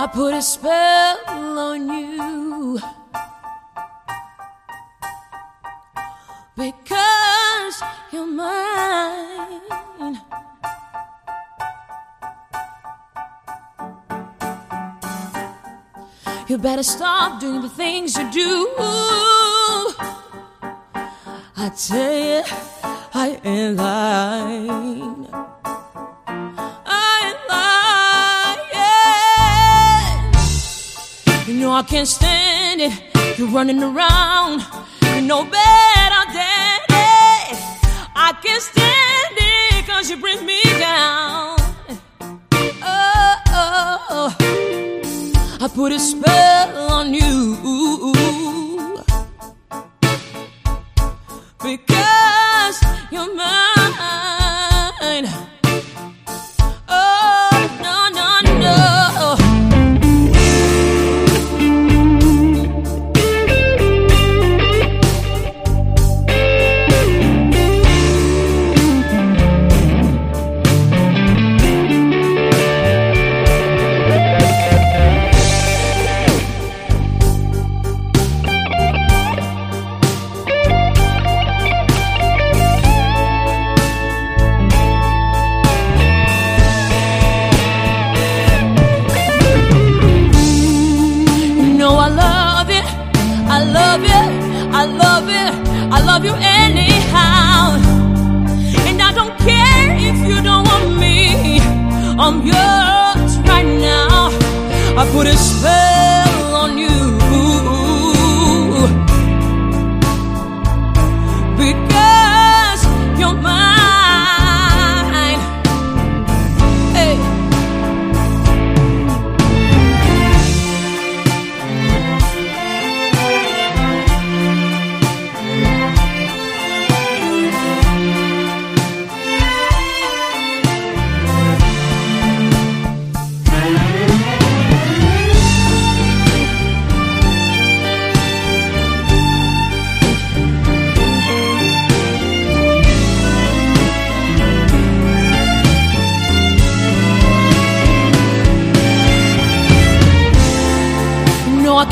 I put a spell on you. Because you're mine. You better stop doing the things you do. I tell you, I ain't lying. You know I can't stand it. You're running around. You know better it. I can't stand it cause you bring me down. Oh, oh, oh. I put a spell on you because you're mine. I love it, I love it, I love you anyhow. And I don't care if you don't want me, I'm yours right now. I put a spell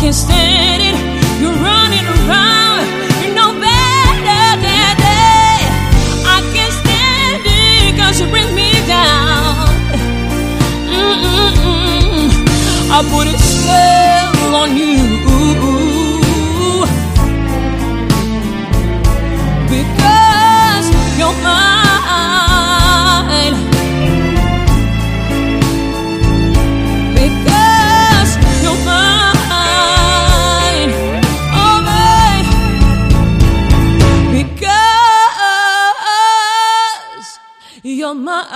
can't stand it. You're running around. You know better than that. I can't stand it cause you bring me down. Mm-mm-mm. I put a spell on you. You're mine.